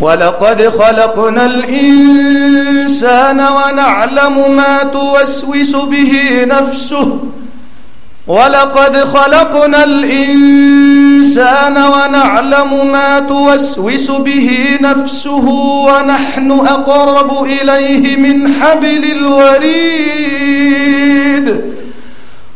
ولقد خلقنا الإنسان ونعلم ما توسوس به نفسه. ولقد خلقنا الإنسان ونعلم ما توسوس به نفسه ونحن أقرب إليه من حبل الوريد.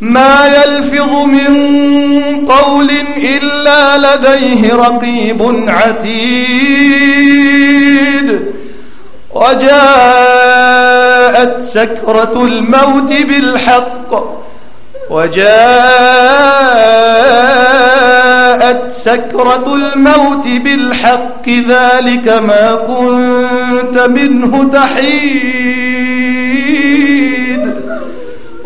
ما يلفظ من قول إلا لديه رقيب عتيد. وجاءت سكرة الموت بالحق. وجاءت سكرة الموت بالحق. ذلك ما كنت منه تحيد.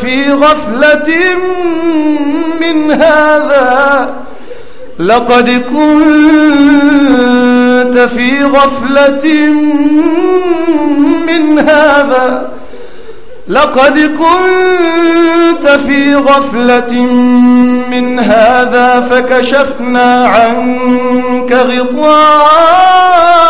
في غفلة من هذا. لقد كنت في غفلة من هذا. لقد كنت في غفلة من هذا. فكشفنا عنك غطاءك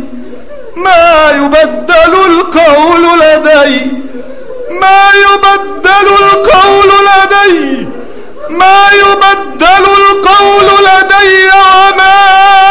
ما يبدل القول لدي. ما يبدل القول لدي. ما يبدل القول لدي وما